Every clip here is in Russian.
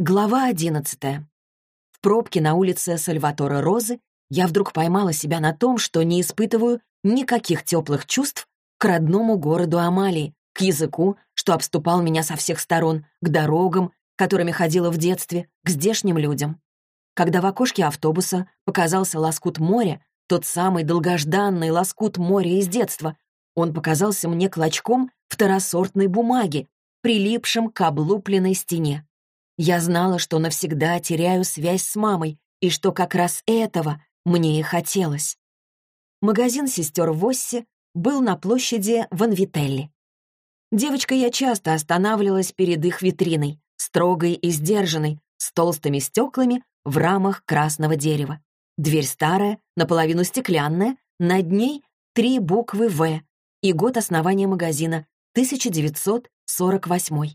Глава одиннадцатая. В пробке на улице Сальватора Розы я вдруг поймала себя на том, что не испытываю никаких теплых чувств к родному городу Амалии, к языку, что обступал меня со всех сторон, к дорогам, которыми ходила в детстве, к здешним людям. Когда в окошке автобуса показался лоскут моря, тот самый долгожданный лоскут моря из детства, он показался мне клочком второсортной бумаги, прилипшим к облупленной стене. Я знала, что навсегда теряю связь с мамой, и что как раз этого мне и хотелось. Магазин сестер Восси был на площади Ванвителли. Девочка я часто останавливалась перед их витриной, строгой и сдержанной, с толстыми стеклами в рамах красного дерева. Дверь старая, наполовину стеклянная, над ней три буквы «В» и год основания магазина — 1948.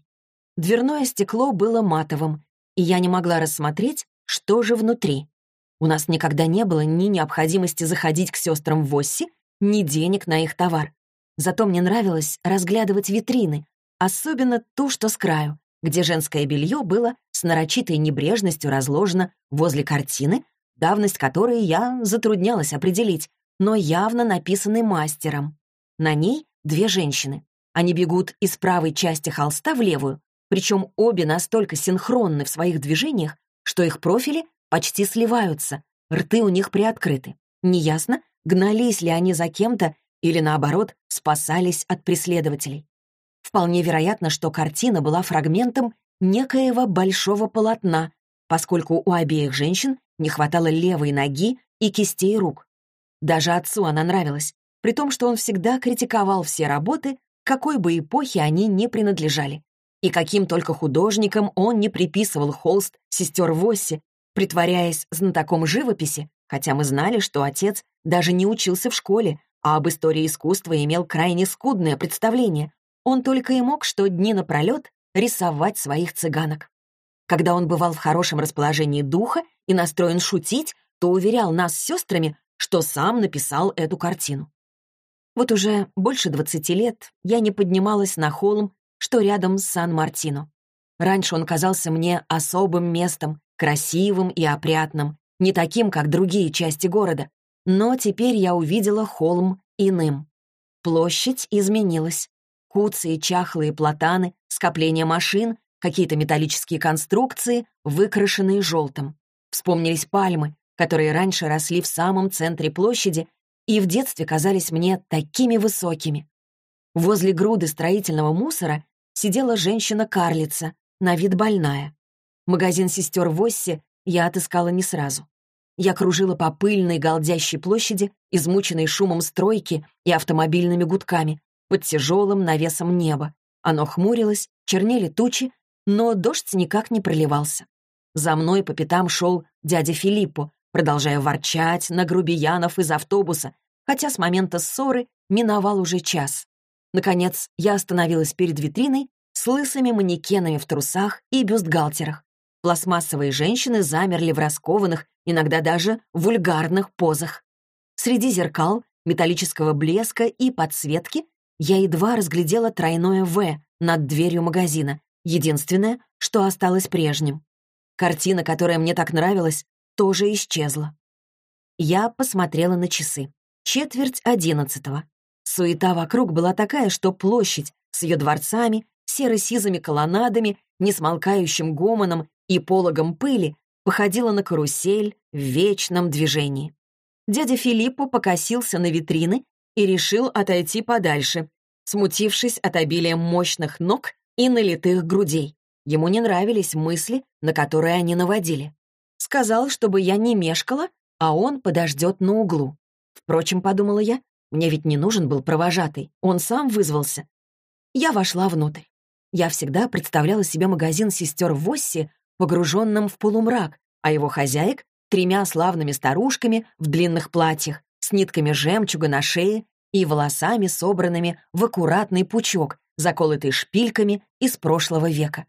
Дверное стекло было матовым, и я не могла рассмотреть, что же внутри. У нас никогда не было ни необходимости заходить к сестрам Восси, ни денег на их товар. Зато мне нравилось разглядывать витрины, особенно ту, что с краю, где женское белье было с нарочитой небрежностью разложено возле картины, давность которой я затруднялась определить, но явно написанной мастером. На ней две женщины. Они бегут из правой части холста в левую, причем обе настолько синхронны в своих движениях, что их профили почти сливаются, рты у них приоткрыты. Неясно, гнались ли они за кем-то или, наоборот, спасались от преследователей. Вполне вероятно, что картина была фрагментом некоего большого полотна, поскольку у обеих женщин не хватало левой ноги и кистей рук. Даже отцу она нравилась, при том, что он всегда критиковал все работы, какой бы эпохе они ни принадлежали. И каким только художникам он не приписывал холст сестер Восси, притворяясь знатоком живописи, хотя мы знали, что отец даже не учился в школе, а об истории искусства имел крайне скудное представление. Он только и мог что дни напролет рисовать своих цыганок. Когда он бывал в хорошем расположении духа и настроен шутить, то уверял нас с сестрами, что сам написал эту картину. Вот уже больше двадцати лет я не поднималась на холм что рядом с Сан-Мартино. Раньше он казался мне особым местом, красивым и опрятным, не таким, как другие части города. Но теперь я увидела холм иным. Площадь изменилась. Куцы и чахлые платаны, скопление машин, какие-то металлические конструкции, выкрашенные желтым. Вспомнились пальмы, которые раньше росли в самом центре площади и в детстве казались мне такими высокими. Возле груды строительного мусора сидела женщина-карлица, на вид больная. Магазин сестер Восси я отыскала не сразу. Я кружила по пыльной голдящей площади, измученной шумом стройки и автомобильными гудками, под тяжелым навесом неба. Оно хмурилось, чернели тучи, но дождь никак не проливался. За мной по пятам шел дядя Филиппо, продолжая ворчать на грубиянов из автобуса, хотя с момента ссоры миновал уже час. Наконец, я остановилась перед витриной с лысыми манекенами в трусах и бюстгальтерах. Пластмассовые женщины замерли в раскованных, иногда даже вульгарных позах. Среди зеркал, металлического блеска и подсветки я едва разглядела тройное «В» над дверью магазина, единственное, что осталось прежним. Картина, которая мне так нравилась, тоже исчезла. Я посмотрела на часы. Четверть одиннадцатого. Суета вокруг была такая, что площадь с ее дворцами, серо-сизыми колоннадами, несмолкающим гомоном и пологом пыли походила на карусель в вечном движении. Дядя Филиппо покосился на витрины и решил отойти подальше, смутившись от обилия мощных ног и налитых грудей. Ему не нравились мысли, на которые они наводили. Сказал, чтобы я не мешкала, а он подождет на углу. Впрочем, подумала я, мне ведь не нужен был провожатый, он сам вызвался. Я вошла внутрь. Я всегда представляла себе магазин сестер Восси, погруженным в полумрак, а его хозяек — тремя славными старушками в длинных платьях, с нитками жемчуга на шее и волосами, собранными в аккуратный пучок, заколотый шпильками из прошлого века.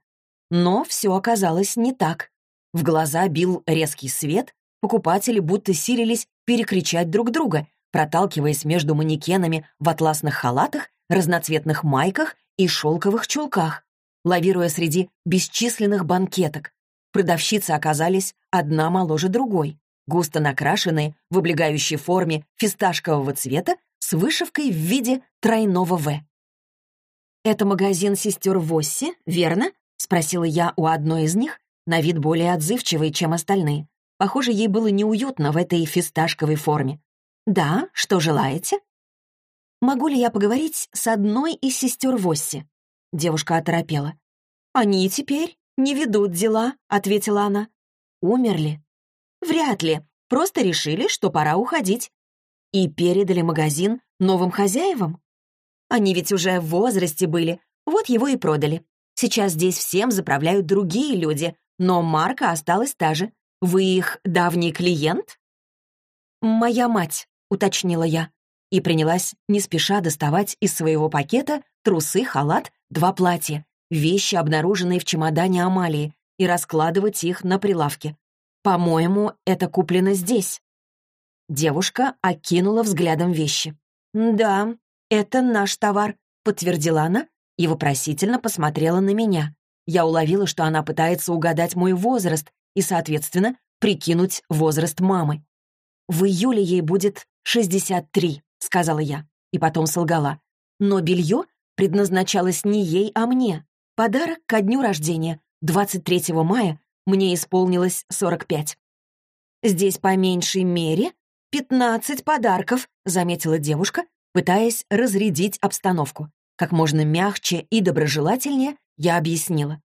Но все оказалось не так. В глаза бил резкий свет, покупатели будто силились перекричать друг друга, проталкиваясь между манекенами в атласных халатах, разноцветных майках и шелковых чулках, лавируя среди бесчисленных банкеток. продавщицы оказались одна моложе другой, густо накрашенные в облегающей форме фисташкового цвета с вышивкой в виде тройного «В». «Это магазин сестер Восси, верно?» — спросила я у одной из них, на вид более отзывчивой, чем остальные. Похоже, ей было неуютно в этой фисташковой форме. «Да, что желаете?» «Могу ли я поговорить с одной из сестер Восси?» Девушка оторопела. «Они теперь не ведут дела», — ответила она. «Умерли?» «Вряд ли. Просто решили, что пора уходить». «И передали магазин новым хозяевам?» «Они ведь уже в возрасте были, вот его и продали. Сейчас здесь всем заправляют другие люди, но марка осталась та же. Вы их давний клиент?» «Моя мать», — уточнила я, и принялась не спеша доставать из своего пакета трусы, халат, два платья, вещи, обнаруженные в чемодане Амалии, и раскладывать их на прилавке. «По-моему, это куплено здесь». Девушка окинула взглядом вещи. «Да, это наш товар», — подтвердила она и вопросительно посмотрела на меня. Я уловила, что она пытается угадать мой возраст и, соответственно, прикинуть возраст мамы. «В июле ей будет 63», — сказала я, и потом солгала. «Но белье предназначалось не ей, а мне. Подарок ко дню рождения. 23 мая мне исполнилось 45. «Здесь по меньшей мере 15 подарков», — заметила девушка, пытаясь разрядить обстановку. Как можно мягче и доброжелательнее я объяснила.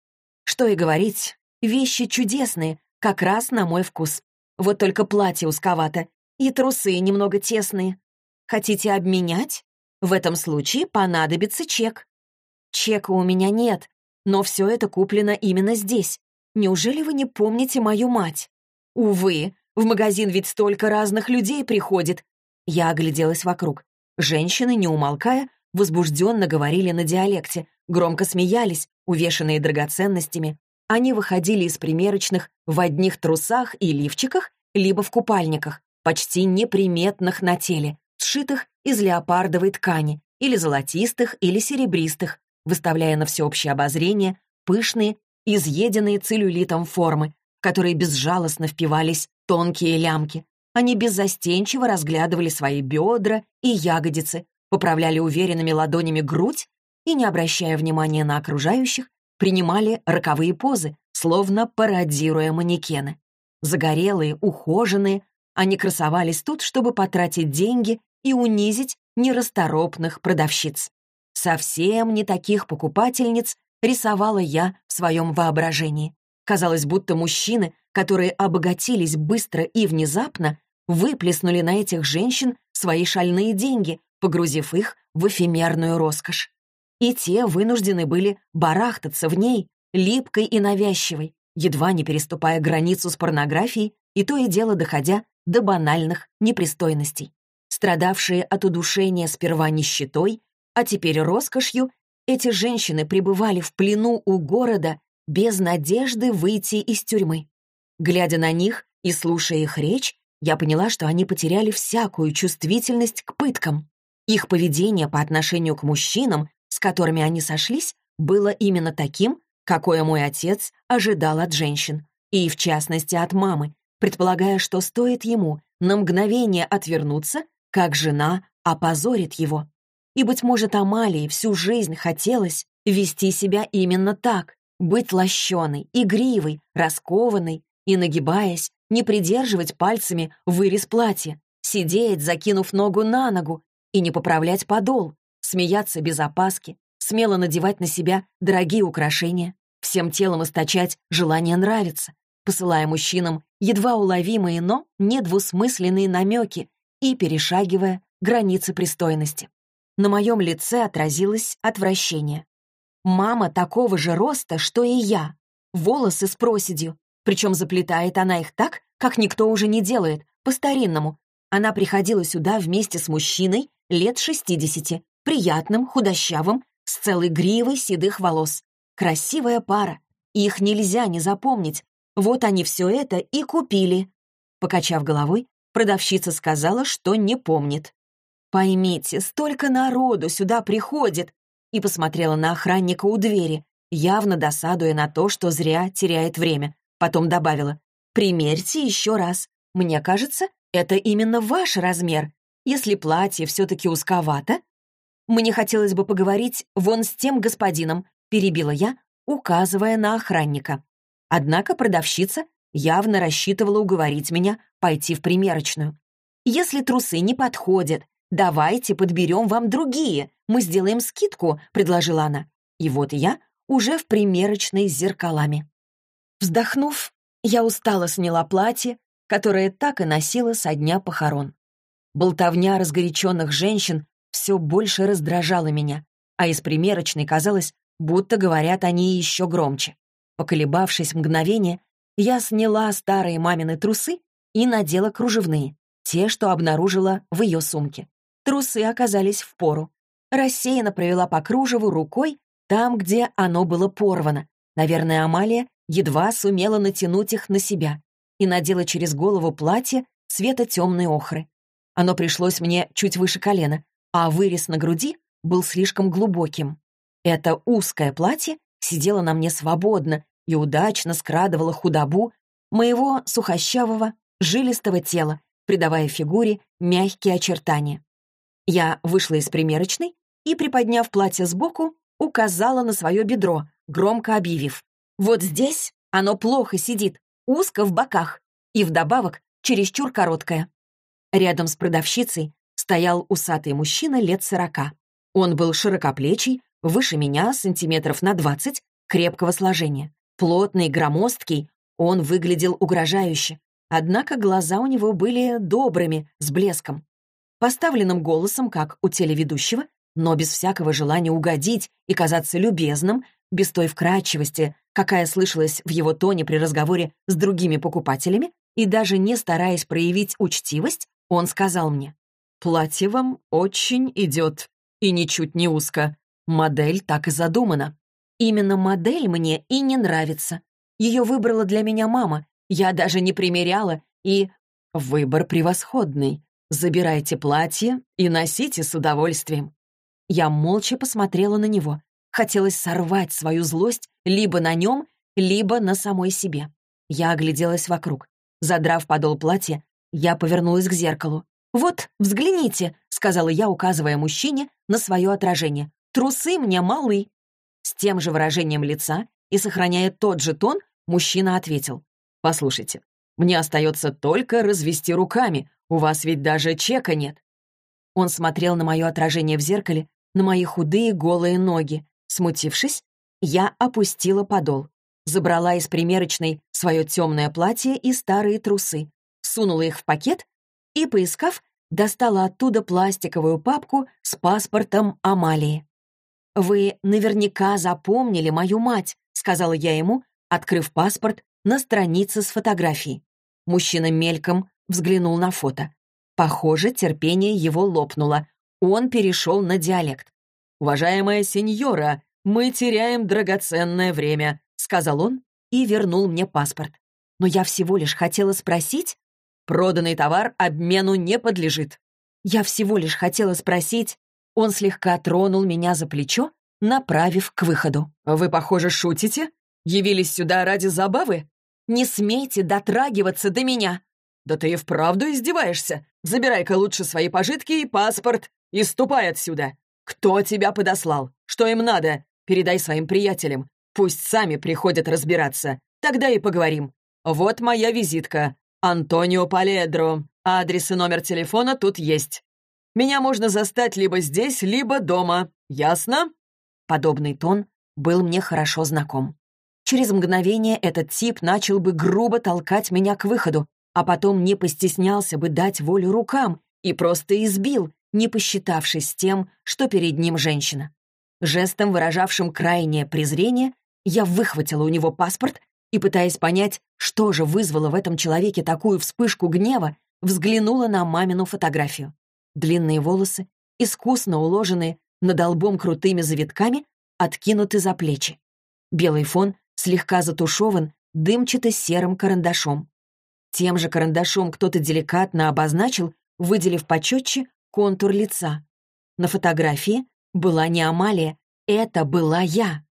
Что и говорить, вещи чудесные, как раз на мой вкус. Вот только платье узковато, и трусы немного тесные. Хотите обменять? В этом случае понадобится чек. Чека у меня нет, но все это куплено именно здесь. Неужели вы не помните мою мать? Увы, в магазин ведь столько разных людей приходит. Я огляделась вокруг. Женщины, не умолкая, возбужденно говорили на диалекте, громко смеялись, увешанные драгоценностями. Они выходили из примерочных в одних трусах и лифчиках, либо в купальниках, почти неприметных на теле, сшитых из леопардовой ткани, или золотистых, или серебристых, выставляя на всеобщее обозрение пышные, изъеденные целлюлитом формы, которые безжалостно впивались тонкие лямки. Они беззастенчиво разглядывали свои бедра и ягодицы, поправляли уверенными ладонями грудь и, не обращая внимания на окружающих, принимали роковые позы, словно пародируя манекены. Загорелые, ухоженные, они красовались тут, чтобы потратить деньги и унизить нерасторопных продавщиц. Совсем не таких покупательниц рисовала я в своем воображении. Казалось, будто мужчины, которые обогатились быстро и внезапно, выплеснули на этих женщин свои шальные деньги, погрузив их в эфемерную роскошь. И те вынуждены были барахтаться в ней, липкой и навязчивой, едва не переступая границу с порнографией и то и дело доходя до банальных непристойностей. Страдавшие от удушения сперва нищетой, а теперь роскошью, эти женщины пребывали в плену у города без надежды выйти из тюрьмы. Глядя на них и слушая их речь, я поняла, что они потеряли всякую чувствительность к пыткам. Их поведение по отношению к мужчинам, с которыми они сошлись, было именно таким, какое мой отец ожидал от женщин, и в частности от мамы, предполагая, что стоит ему на мгновение отвернуться, как жена опозорит его. И, быть может, Амалии всю жизнь хотелось вести себя именно так, быть лощеной, игривой, раскованной и, нагибаясь, не придерживать пальцами вырез платья, сидеть, закинув ногу на ногу, и не поправлять подол, смеяться без опаски, смело надевать на себя дорогие украшения, всем телом источать желание нравиться, посылая мужчинам едва уловимые, но недвусмысленные намеки и перешагивая границы пристойности. На моем лице отразилось отвращение. Мама такого же роста, что и я, волосы с проседью, причем заплетает она их так, как никто уже не делает, по-старинному. Она приходила сюда вместе с мужчиной лет шестидесяти, приятным, худощавым, с целой гривой седых волос. Красивая пара. Их нельзя не запомнить. Вот они все это и купили. Покачав головой, продавщица сказала, что не помнит. «Поймите, столько народу сюда приходит!» и посмотрела на охранника у двери, явно досадуя на то, что зря теряет время. Потом добавила, «Примерьте еще раз. Мне кажется, это именно ваш размер. Если платье все-таки узковато...» «Мне хотелось бы поговорить вон с тем господином», — перебила я, указывая на охранника. Однако продавщица явно рассчитывала уговорить меня пойти в примерочную. «Если трусы не подходят, давайте подберем вам другие, мы сделаем скидку», — предложила она. И вот я уже в примерочной с зеркалами. Вздохнув, я устало сняла платье, которое так и носила со дня похорон. Болтовня разгоряченных женщин все больше раздражала меня, а из примерочной казалось, будто говорят они еще громче. Поколебавшись мгновение, я сняла старые мамины трусы и надела кружевные, те, что обнаружила в ее сумке. Трусы оказались в пору. Рассеянно провела по кружеву рукой там, где оно было порвано. Наверное, Амалия едва сумела натянуть их на себя и надела через голову платье цвета темной охры. Оно пришлось мне чуть выше колена, а вырез на груди был слишком глубоким. Это узкое платье сидело на мне свободно и удачно скрадывало худобу моего сухощавого, жилистого тела, придавая фигуре мягкие очертания. Я вышла из примерочной и, приподняв платье сбоку, указала на свое бедро, громко объявив. «Вот здесь оно плохо сидит, узко в боках и вдобавок чересчур короткое». Рядом с продавщицей стоял усатый мужчина лет сорока. Он был широкоплечий, выше меня сантиметров на двадцать, крепкого сложения. Плотный, громоздкий, он выглядел угрожающе. Однако глаза у него были добрыми, с блеском. Поставленным голосом, как у телеведущего, но без всякого желания угодить и казаться любезным, без той вкрадчивости, какая слышалась в его тоне при разговоре с другими покупателями, и даже не стараясь проявить учтивость, он сказал мне, «Платье вам очень идет, и ничуть не узко. Модель так и задумана. Именно модель мне и не нравится. Ее выбрала для меня мама, я даже не примеряла, и... Выбор превосходный. Забирайте платье и носите с удовольствием. Я молча посмотрела на него. Хотелось сорвать свою злость либо на нем, либо на самой себе. Я огляделась вокруг. Задрав подол платья, я повернулась к зеркалу. «Вот, взгляните», — сказала я, указывая мужчине на свое отражение. «Трусы мне малы». С тем же выражением лица и сохраняя тот же тон, мужчина ответил. «Послушайте, мне остается только развести руками, у вас ведь даже чека нет». Он смотрел на мое отражение в зеркале, на мои худые голые ноги. Смутившись, я опустила подол. Забрала из примерочной свое темное платье и старые трусы, сунула их в пакет и, поискав, достала оттуда пластиковую папку с паспортом Амалии. «Вы наверняка запомнили мою мать», — сказала я ему, открыв паспорт на странице с фотографией. Мужчина мельком взглянул на фото. Похоже, терпение его лопнуло. Он перешел на диалект. «Уважаемая сеньора, мы теряем драгоценное время», — сказал он и вернул мне паспорт. Но я всего лишь хотела спросить... Проданный товар обмену не подлежит. Я всего лишь хотела спросить... Он слегка тронул меня за плечо, направив к выходу. «Вы, похоже, шутите? Явились сюда ради забавы? Не смейте дотрагиваться до меня!» «Да ты и вправду издеваешься. Забирай-ка лучше свои пожитки и паспорт и ступай отсюда. Кто тебя подослал? Что им надо? Передай своим приятелям. Пусть сами приходят разбираться. Тогда и поговорим. Вот моя визитка. Антонио Паледро. Адрес и номер телефона тут есть. Меня можно застать либо здесь, либо дома. Ясно?» Подобный тон был мне хорошо знаком. Через мгновение этот тип начал бы грубо толкать меня к выходу, а потом не постеснялся бы дать волю рукам и просто избил, не посчитавшись тем, что перед ним женщина. Жестом, выражавшим крайнее презрение, я выхватила у него паспорт и, пытаясь понять, что же вызвало в этом человеке такую вспышку гнева, взглянула на мамину фотографию. Длинные волосы, искусно уложенные над лбом крутыми завитками, откинуты за плечи. Белый фон слегка затушеван дымчато-серым карандашом. Тем же карандашом кто-то деликатно обозначил, выделив почетче, контур лица. На фотографии была не Амалия, это была я.